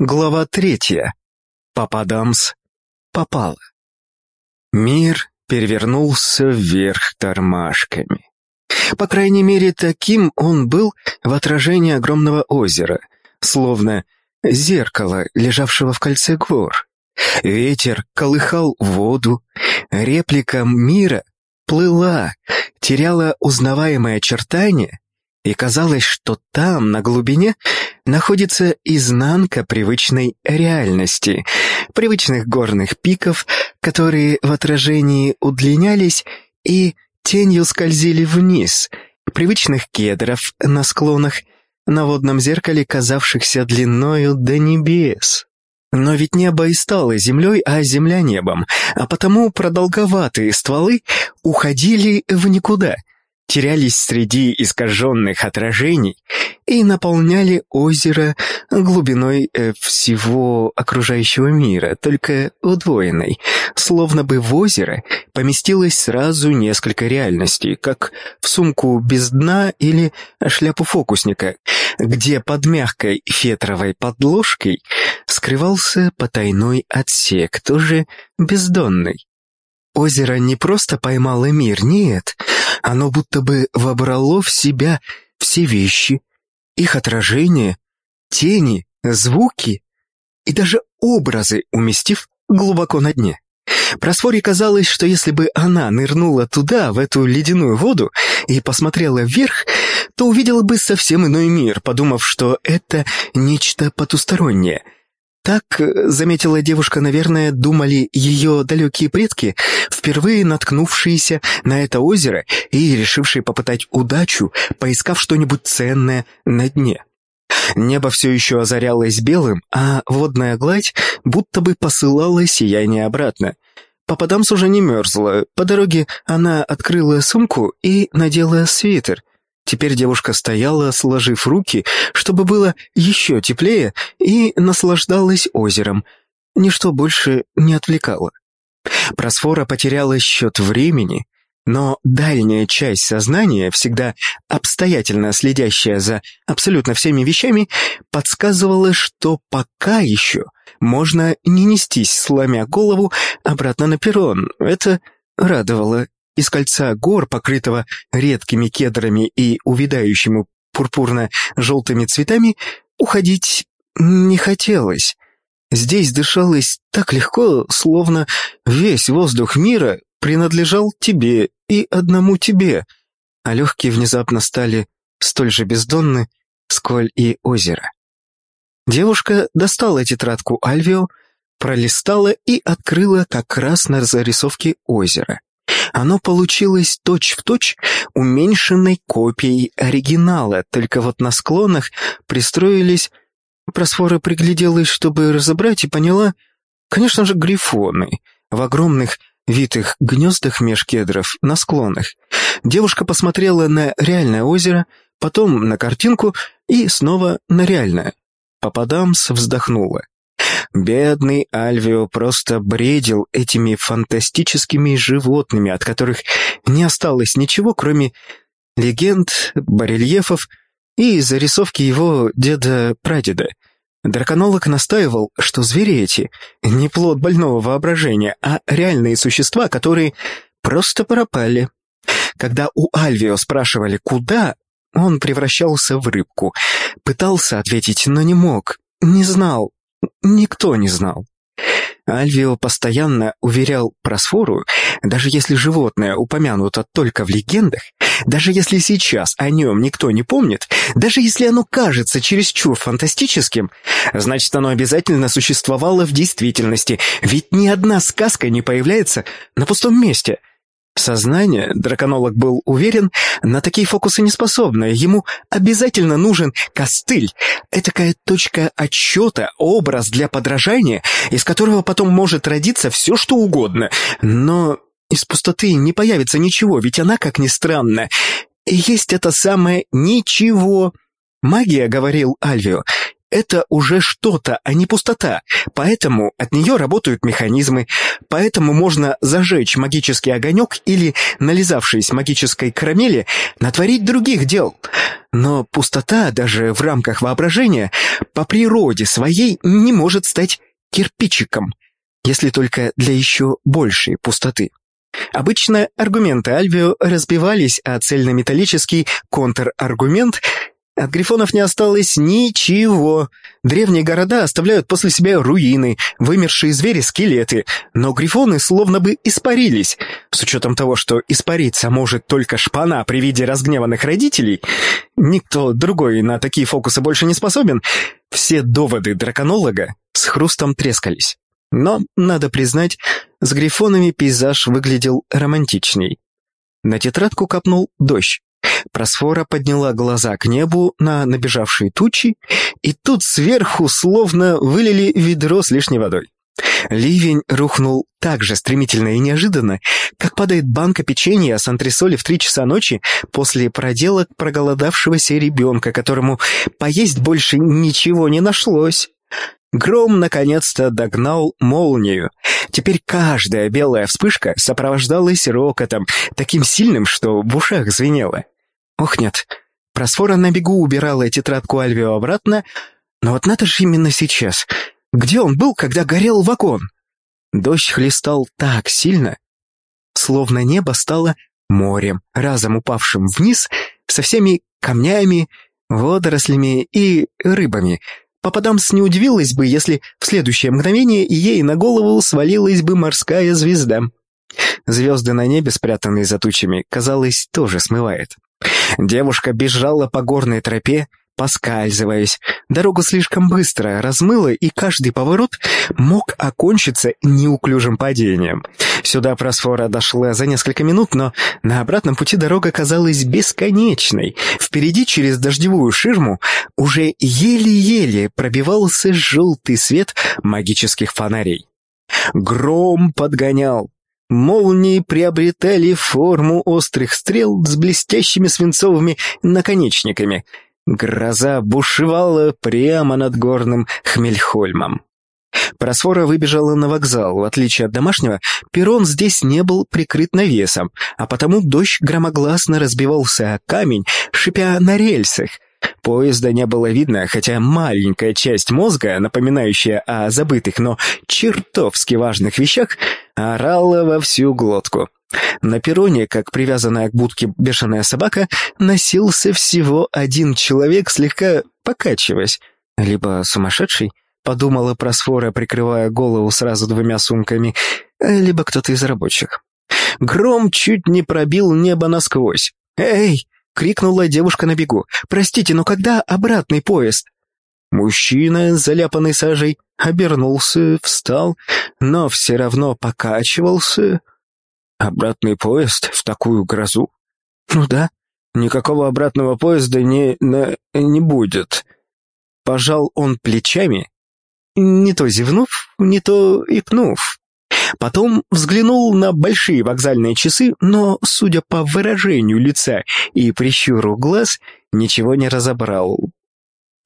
Глава третья. Пападамс попала. Мир перевернулся вверх тормашками. По крайней мере, таким он был в отражении огромного озера, словно зеркало, лежавшего в кольце гор. Ветер колыхал воду, реплика мира плыла, теряла узнаваемые очертания, и казалось, что там, на глубине, находится изнанка привычной реальности, привычных горных пиков, которые в отражении удлинялись и тенью скользили вниз, привычных кедров на склонах, на водном зеркале казавшихся длиною до небес. Но ведь небо и стало землей, а земля небом, а потому продолговатые стволы уходили в никуда — терялись среди искаженных отражений и наполняли озеро глубиной э, всего окружающего мира, только удвоенной, словно бы в озеро поместилось сразу несколько реальностей, как в сумку без дна или шляпу фокусника, где под мягкой фетровой подложкой скрывался потайной отсек, тоже бездонный. Озеро не просто поймало мир, нет — оно будто бы вобрало в себя все вещи, их отражения, тени, звуки и даже образы, уместив глубоко на дне. Просфоре казалось, что если бы она нырнула туда, в эту ледяную воду, и посмотрела вверх, то увидела бы совсем иной мир, подумав, что это нечто потустороннее — так, э, заметила девушка, наверное, думали ее далекие предки, впервые наткнувшиеся на это озеро и решившие попытать удачу, поискав что-нибудь ценное на дне. Небо все еще озарялось белым, а водная гладь будто бы посылала сияние обратно. Попадамс уже не мерзла. По дороге она открыла сумку и надела свитер, Теперь девушка стояла, сложив руки, чтобы было еще теплее, и наслаждалась озером. Ничто больше не отвлекало. Просфора потеряла счет времени, но дальняя часть сознания, всегда обстоятельно следящая за абсолютно всеми вещами, подсказывала, что пока еще можно не нестись, сломя голову, обратно на перрон. Это радовало из кольца гор, покрытого редкими кедрами и увядающими пурпурно-желтыми цветами, уходить не хотелось. Здесь дышалось так легко, словно весь воздух мира принадлежал тебе и одному тебе, а легкие внезапно стали столь же бездонны, сколь и озеро. Девушка достала тетрадку Альвио, пролистала и открыла как раз на зарисовке озера. Оно получилось точь-в-точь точь уменьшенной копией оригинала, только вот на склонах пристроились... Просфора пригляделась, чтобы разобрать, и поняла, конечно же, грифоны в огромных витых гнездах меж кедров на склонах. Девушка посмотрела на реальное озеро, потом на картинку и снова на реальное. Попадамс вздохнула. Бедный Альвио просто бредил этими фантастическими животными, от которых не осталось ничего, кроме легенд, барельефов и зарисовки его деда-прадеда. Драконолог настаивал, что звери эти не плод больного воображения, а реальные существа, которые просто пропали. Когда у Альвио спрашивали «куда?», он превращался в рыбку. Пытался ответить, но не мог, не знал, Никто не знал. Альвио постоянно уверял Просфору, даже если животное упомянуто только в легендах, даже если сейчас о нем никто не помнит, даже если оно кажется чересчур фантастическим, значит, оно обязательно существовало в действительности, ведь ни одна сказка не появляется на пустом месте. Сознание, драконолог был уверен, на такие фокусы не способно. Ему обязательно нужен костыль, этакая точка отсчета, образ для подражания, из которого потом может родиться все, что угодно. Но из пустоты не появится ничего, ведь она, как ни странно, есть это самое «ничего». Магия, говорил Альвио, это уже что-то, а не пустота, поэтому от нее работают механизмы, поэтому можно зажечь магический огонек или, нализавшись магической карамели, натворить других дел. Но пустота, даже в рамках воображения, по природе своей не может стать кирпичиком, если только для еще большей пустоты. Обычно аргументы Альвио разбивались, а цельнометаллический контраргумент от грифонов не осталось ничего. Древние города оставляют после себя руины, вымершие звери, скелеты. Но грифоны словно бы испарились. С учетом того, что испариться может только шпана при виде разгневанных родителей, никто другой на такие фокусы больше не способен, все доводы драконолога с хрустом трескались. Но, надо признать, с грифонами пейзаж выглядел романтичней. На тетрадку капнул дождь. Просфора подняла глаза к небу на набежавшие тучи, и тут сверху словно вылили ведро с лишней водой. Ливень рухнул так же стремительно и неожиданно, как падает банка печенья с антресоли в три часа ночи после проделок проголодавшегося ребенка, которому поесть больше ничего не нашлось. Гром наконец-то догнал молнию. Теперь каждая белая вспышка сопровождалась рокотом, таким сильным, что в ушах звенело. Ох нет, Просфора на бегу убирала тетрадку Альвио обратно, но вот надо же именно сейчас. Где он был, когда горел вагон? Дождь хлестал так сильно, словно небо стало морем, разом упавшим вниз со всеми камнями, водорослями и рыбами, Пападамс не удивилась бы, если в следующее мгновение ей на голову свалилась бы морская звезда. Звезды на небе, спрятанные за тучами, казалось, тоже смывает. Девушка бежала по горной тропе, поскальзываясь. Дорога слишком быстро размыла, и каждый поворот мог окончиться неуклюжим падением. Сюда просфора дошла за несколько минут, но на обратном пути дорога казалась бесконечной. Впереди через дождевую ширму уже еле-еле пробивался желтый свет магических фонарей. Гром подгонял. Молнии приобретали форму острых стрел с блестящими свинцовыми наконечниками — Гроза бушевала прямо над горным Хмельхольмом. Просфора выбежала на вокзал. В отличие от домашнего, перрон здесь не был прикрыт навесом, а потому дождь громогласно разбивался о камень, шипя на рельсах. Поезда не было видно, хотя маленькая часть мозга, напоминающая о забытых, но чертовски важных вещах, орала во всю глотку. На перроне, как привязанная к будке бешеная собака, носился всего один человек, слегка покачиваясь. Либо сумасшедший, подумала Просфора, прикрывая голову сразу двумя сумками, либо кто-то из рабочих. Гром чуть не пробил небо насквозь. «Эй!» — крикнула девушка на бегу. «Простите, но когда обратный поезд?» Мужчина, заляпанный сажей, обернулся, встал, но все равно покачивался, Обратный поезд в такую грозу? Ну да, никакого обратного поезда не, на, не будет. Пожал он плечами, не то зевнув, не то икнув. Потом взглянул на большие вокзальные часы, но, судя по выражению лица и прищуру глаз, ничего не разобрал.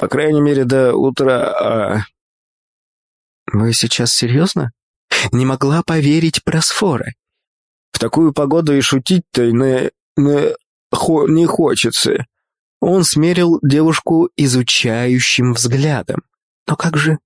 По крайней мере, до утра... А... «Вы сейчас серьезно?» Не могла поверить Просфора. В такую погоду и шутить-то не, не, хо, не хочется. Он смерил девушку изучающим взглядом. Но как же?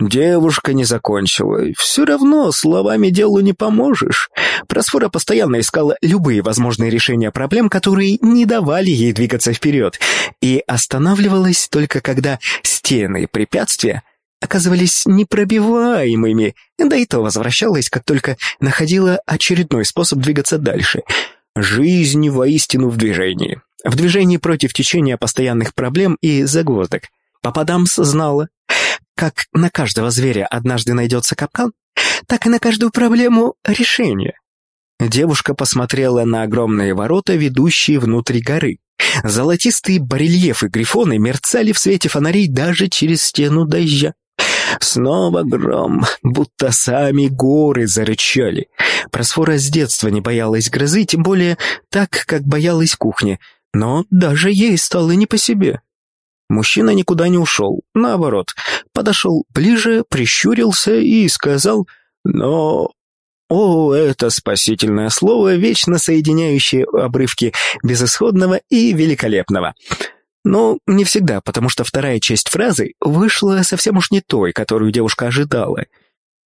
Девушка не закончила. Все равно словами делу не поможешь. Просфора постоянно искала любые возможные решения проблем, которые не давали ей двигаться вперед, и останавливалась только когда стены препятствия оказывались непробиваемыми, да и то возвращалась, как только находила очередной способ двигаться дальше. Жизнь воистину в движении. В движении против течения постоянных проблем и загвоздок. Папа Дамс знала, как на каждого зверя однажды найдется капкан, так и на каждую проблему решение. Девушка посмотрела на огромные ворота, ведущие внутрь горы. Золотистые барельефы грифоны мерцали в свете фонарей даже через стену дождя. Снова гром, будто сами горы зарычали. Просфора с детства не боялась грозы, тем более так, как боялась кухни. Но даже ей стало не по себе. Мужчина никуда не ушел, наоборот, подошел ближе, прищурился и сказал «Но...» О, это спасительное слово, вечно соединяющее обрывки безысходного и великолепного. Но не всегда, потому что вторая часть фразы вышла совсем уж не той, которую девушка ожидала.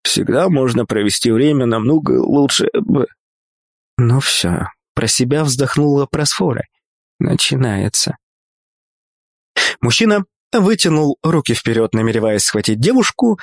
Всегда можно провести время намного лучше бы. Ну все, про себя вздохнула просфора. Начинается. Мужчина вытянул руки вперед, намереваясь схватить девушку,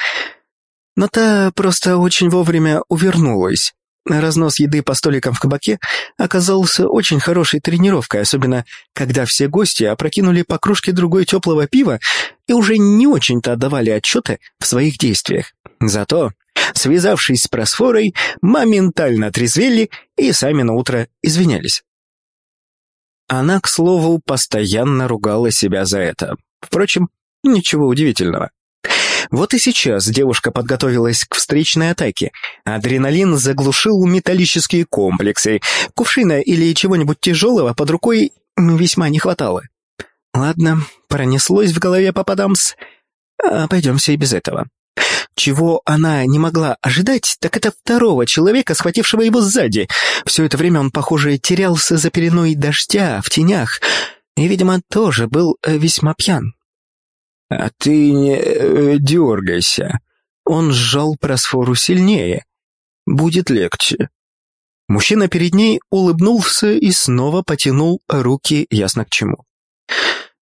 но та просто очень вовремя увернулась. Разнос еды по столикам в кабаке оказался очень хорошей тренировкой, особенно когда все гости опрокинули по кружке другой теплого пива и уже не очень-то отдавали отчеты в своих действиях. Зато, связавшись с просфорой, моментально отрезвели и сами на утро извинялись. Она, к слову, постоянно ругала себя за это. Впрочем, ничего удивительного. Вот и сейчас девушка подготовилась к встречной атаке. Адреналин заглушил металлические комплексы. Кувшина или чего-нибудь тяжелого под рукой весьма не хватало. Ладно, пронеслось в голове попадамс. Обойдемся и без этого. Чего она не могла ожидать, так это второго человека, схватившего его сзади. Все это время он, похоже, терялся за пеленой дождя в тенях и, видимо, тоже был весьма пьян. «А ты не э, дергайся». Он сжал просфору сильнее. «Будет легче». Мужчина перед ней улыбнулся и снова потянул руки ясно к чему.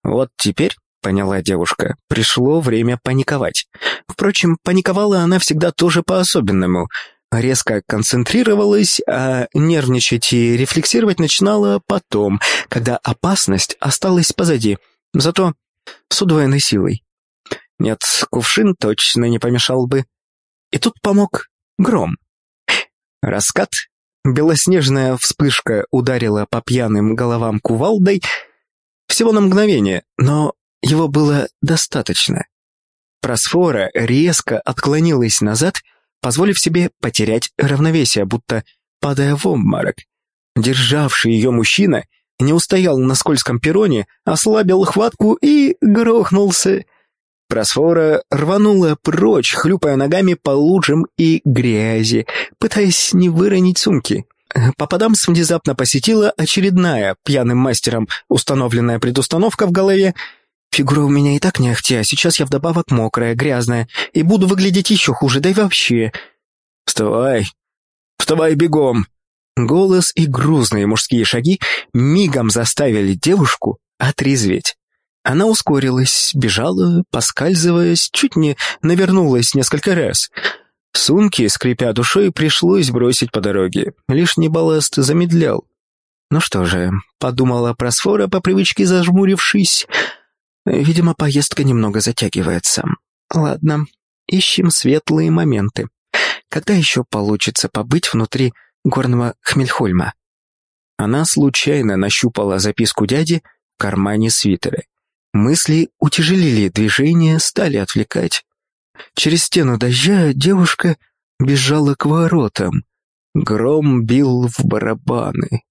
«Вот теперь, — поняла девушка, — пришло время паниковать. Впрочем, паниковала она всегда тоже по-особенному. Резко концентрировалась, а нервничать и рефлексировать начинала потом, когда опасность осталась позади. Зато с удвоенной силой. Нет, кувшин точно не помешал бы. И тут помог гром. Раскат, белоснежная вспышка ударила по пьяным головам кувалдой всего на мгновение, но его было достаточно. Просфора резко отклонилась назад, позволив себе потерять равновесие, будто падая в обморок. Державший ее мужчина — не устоял на скользком перроне, ослабил хватку и грохнулся. Просфора рванула прочь, хлюпая ногами по лужам и грязи, пытаясь не выронить сумки. Попадамс внезапно посетила очередная пьяным мастером установленная предустановка в голове. «Фигура у меня и так не ахти, а сейчас я вдобавок мокрая, грязная, и буду выглядеть еще хуже, да и вообще...» «Вставай! Вставай бегом!» Голос и грузные мужские шаги мигом заставили девушку отрезветь. Она ускорилась, бежала, поскальзываясь, чуть не навернулась несколько раз. Сумки, скрипя душой, пришлось бросить по дороге. Лишний балласт замедлял. «Ну что же», — подумала Просфора, по привычке зажмурившись. «Видимо, поездка немного затягивается. Ладно, ищем светлые моменты. Когда еще получится побыть внутри горного Хмельхольма. Она случайно нащупала записку дяди в кармане свитера. Мысли утяжелили движение, стали отвлекать. Через стену дождя девушка бежала к воротам. Гром бил в барабаны.